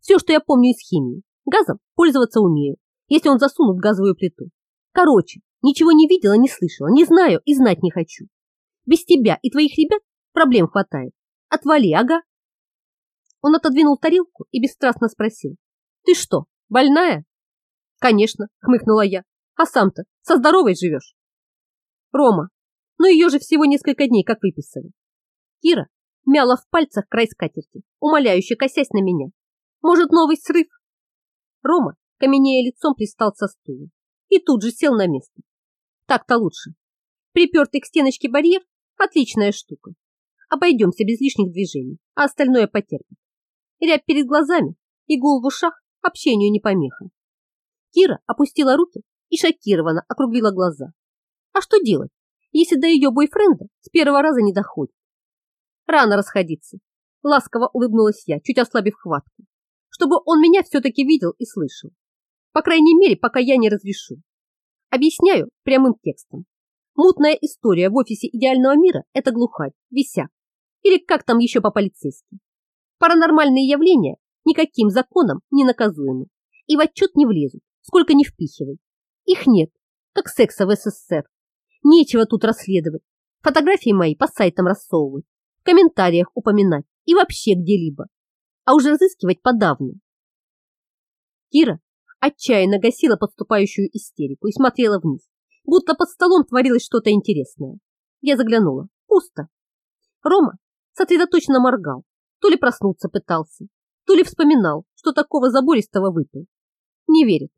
Все, что я помню из химии. Газом пользоваться умею, если он засунут в газовую плиту. Короче, ничего не видела, не слышала, не знаю и знать не хочу. Без тебя и твоих ребят проблем хватает. Отвали, ага. Он отодвинул тарелку и бесстрастно спросил. Ты что, больная? Конечно, хмыкнула я. А сам-то со здоровой живешь? Рома, но ну ее же всего несколько дней как выписали. Кира мяла в пальцах край скатерти, умоляюще косясь на меня. Может, новый срыв? Рома, каменея лицом, пристал со стула и тут же сел на место. Так-то лучше. Припертый к стеночке барьер – отличная штука. Обойдемся без лишних движений, а остальное потерпит. Рябь перед глазами и гул в ушах общению не помеха. Кира опустила руки и шокированно округлила глаза. А что делать, если до ее бойфренда с первого раза не доходит? Рано расходиться. Ласково улыбнулась я, чуть ослабив хватку чтобы он меня все-таки видел и слышал. По крайней мере, пока я не разрешу. Объясняю прямым текстом. Мутная история в офисе идеального мира – это глухарь, висяк. Или как там еще по-полицейски. Паранормальные явления никаким законом не наказуемы. И в отчет не влезут, сколько не впихивай. Их нет, как секса в СССР. Нечего тут расследовать. Фотографии мои по сайтам рассовывать, комментариях упоминать и вообще где-либо а уже разыскивать подавно. Кира отчаянно гасила подступающую истерику и смотрела вниз, будто под столом творилось что-то интересное. Я заглянула. Пусто. Рома сосредоточенно моргал, то ли проснуться пытался, то ли вспоминал, что такого забористого выпил. Не верит.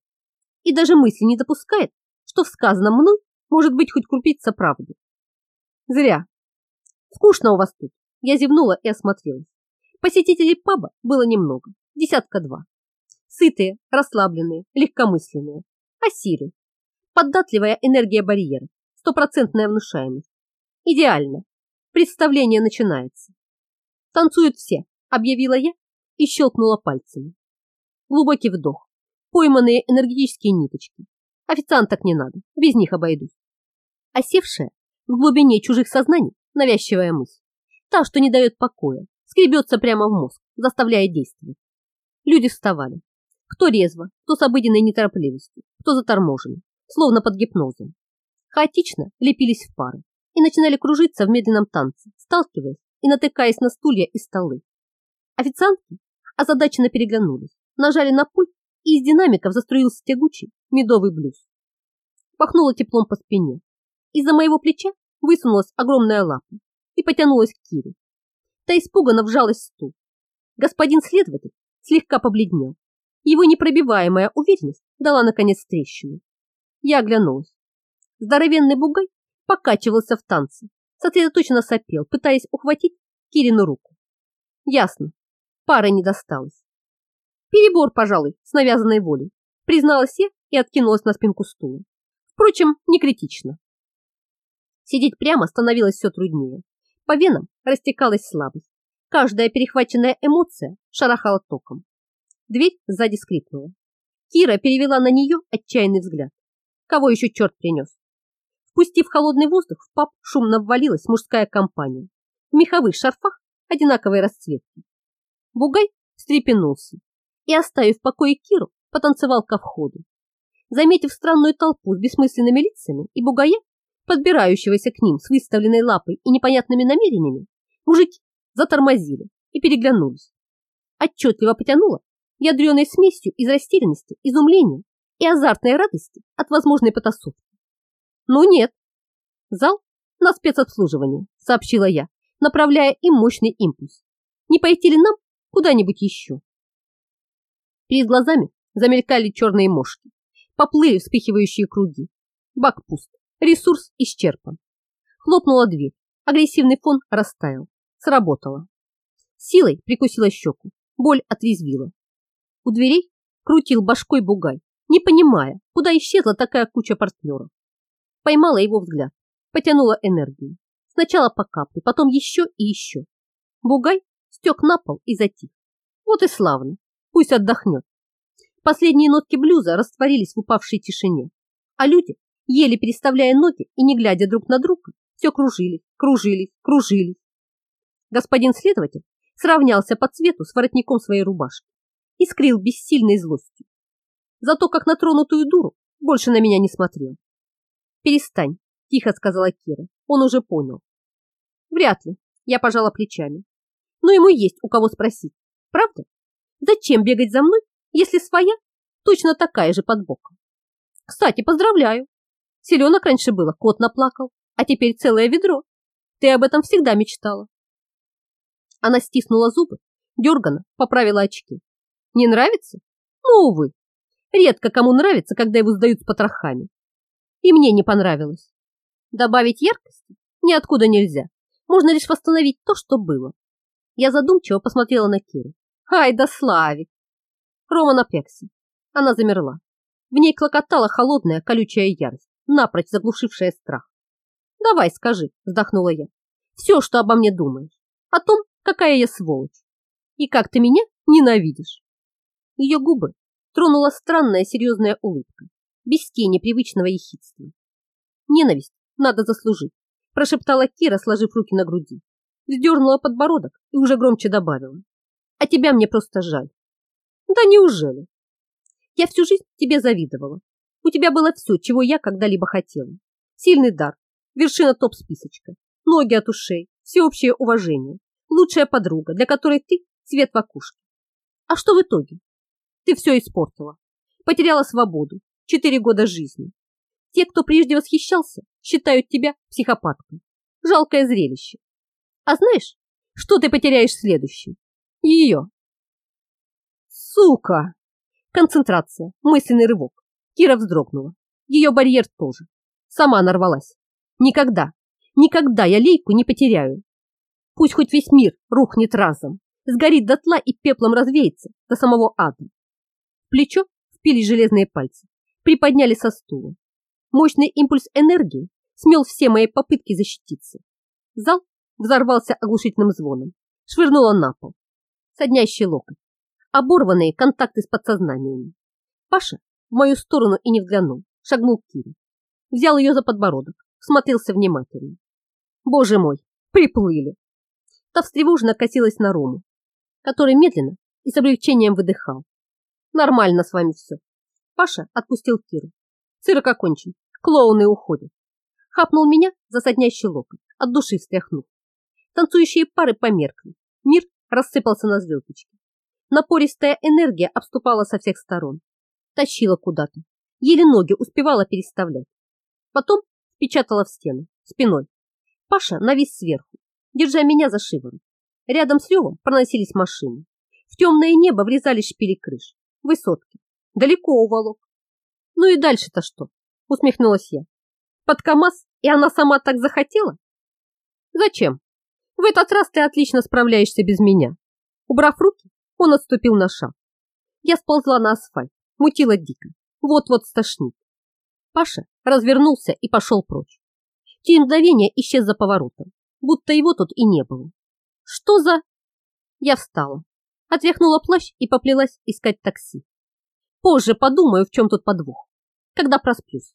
И даже мысли не допускает, что в сказанном мной может быть хоть крупица правды. Зря. Скучно у вас тут. Я зевнула и осмотрелась. Посетителей паба было немного, десятка два. Сытые, расслабленные, легкомысленные. Осиры. Податливая энергия барьера, стопроцентная внушаемость. Идеально. Представление начинается. Танцуют все, объявила я и щелкнула пальцами. Глубокий вдох. Пойманные энергетические ниточки. Официанток не надо, без них обойдусь. Осевшая в глубине чужих сознаний навязчивая мысль. Та, что не дает покоя, скребется прямо в мозг, заставляя действовать. Люди вставали. Кто резво, кто с обыденной неторопливостью, кто заторможенный, словно под гипнозом. Хаотично лепились в пары и начинали кружиться в медленном танце, сталкиваясь и натыкаясь на стулья и столы. Официантки озадаченно переглянулись, нажали на пульт, и из динамиков заструился тягучий медовый блюз. пахнуло теплом по спине. Из-за моего плеча высунулась огромная лапа и потянулась к Кире. Та испуганно вжалась в стул. Господин следователь слегка побледнел. Его непробиваемая уверенность дала наконец трещину. Я оглянулась. Здоровенный бугай покачивался в танце, сосредоточенно сопел, пытаясь ухватить Кирину руку. Ясно, пары не досталось. Перебор, пожалуй, с навязанной волей, призналась я и откинулась на спинку стула. Впрочем, не критично. Сидеть прямо становилось все труднее. По венам растекалась слабость. Каждая перехваченная эмоция шарахала током. Дверь сзади скрипнула. Кира перевела на нее отчаянный взгляд. Кого еще черт принес? Впустив холодный воздух, в паб шумно ввалилась мужская компания. В меховых шарфах одинаковой расцветки. Бугай встрепенулся и, оставив в покое Киру, потанцевал ко входу. Заметив странную толпу с бессмысленными лицами и бугая, подбирающегося к ним с выставленной лапой и непонятными намерениями, мужики затормозили и переглянулись. Отчетливо потянуло ядреной смесью из растерянности, изумления и азартной радости от возможной потасовки. Ну нет. Зал на спецобслуживание, сообщила я, направляя им мощный импульс. Не пойти ли нам куда-нибудь еще? Перед глазами замелькали черные мошки, поплыли вспыхивающие круги. Бак пуст, ресурс исчерпан. Хлопнула дверь, агрессивный фон растаял. Сработало. Силой прикусила щеку, боль отрезвила. У дверей крутил башкой бугай, не понимая, куда исчезла такая куча партнеров. Поймала его взгляд, потянула энергию. Сначала по капле, потом еще и еще. Бугай стек на пол и затих. Вот и славно, пусть отдохнет. Последние нотки блюза растворились в упавшей тишине, а люди, еле переставляя ноги и не глядя друг на друга, все кружились, кружились, кружились. Господин следователь сравнялся по цвету с воротником своей рубашки и скрил бессильной злостью. Зато как на тронутую дуру больше на меня не смотрел. «Перестань», – тихо сказала Кира. Он уже понял. «Вряд ли», – я пожала плечами. «Но ему есть у кого спросить, правда? Зачем бегать за мной, если своя точно такая же под боком? Кстати, поздравляю. Селенок раньше было, кот наплакал, а теперь целое ведро. Ты об этом всегда мечтала. Она стиснула зубы, дерганно поправила очки. Не нравится? Ну, увы. Редко кому нравится, когда его сдают с потрохами. И мне не понравилось. Добавить яркости ниоткуда нельзя. Можно лишь восстановить то, что было. Я задумчиво посмотрела на Киру. Ай да Славик! Рома напрягся. Она замерла. В ней клокотала холодная колючая ярость, напрочь заглушившая страх. «Давай, скажи», – вздохнула я, – «все, что обо мне думаешь, о том, какая я сволочь, и как ты меня ненавидишь». Ее губы тронула странная серьезная улыбка, без тени привычного ехидства. «Ненависть надо заслужить», – прошептала Кира, сложив руки на груди, вздернула подбородок и уже громче добавила. «А тебя мне просто жаль». «Да неужели?» «Я всю жизнь тебе завидовала. У тебя было все, чего я когда-либо хотела. Сильный дар, вершина топ-списочка, ноги от ушей, всеобщее уважение, лучшая подруга, для которой ты цвет вакушки. А что в итоге? Ты все испортила. Потеряла свободу, четыре года жизни. Те, кто прежде восхищался, считают тебя психопаткой. Жалкое зрелище. А знаешь, что ты потеряешь следующим? Ее. Сука! Концентрация, мысленный рывок. Кира вздрогнула. Ее барьер тоже. Сама нарвалась. Никогда, никогда я лейку не потеряю. Пусть хоть весь мир рухнет разом, сгорит дотла и пеплом развеется до самого ада. В плечо впились железные пальцы, приподняли со стула. Мощный импульс энергии смел все мои попытки защититься. Зал взорвался оглушительным звоном, швырнуло на пол. Соднящий локоть, оборванные контакты с подсознанием. Паша в мою сторону и не взглянул, шагнул к Кире. Взял ее за подбородок, смотрелся внимательно. Боже мой, приплыли. Та встревоженно косилась на Рому, который медленно и с облегчением выдыхал. Нормально с вами все. Паша отпустил Киру. Цирк окончен, клоуны уходят. Хапнул меня за соднящий локоть, от души встряхнув. Танцующие пары померкли. Мир рассыпался на звездочки. Напористая энергия обступала со всех сторон. Тащила куда-то. Еле ноги успевала переставлять. Потом впечатала в стену, спиной. Паша навис сверху, держа меня за шиворот. Рядом с ревом проносились машины. В темное небо врезались шпили крыш, высотки. Далеко уволок. Ну и дальше-то что? Усмехнулась я. Под КамАЗ, и она сама так захотела? Зачем? В этот раз ты отлично справляешься без меня. Убрав руки, он отступил на шаг. Я сползла на асфальт, мутила дико. Вот-вот стошнит. Паша развернулся и пошел прочь. Через мгновение исчез за поворотом, будто его тут и не было. Что за... Я встала, отряхнула плащ и поплелась искать такси. Позже подумаю, в чем тут подвох, когда просплюсь.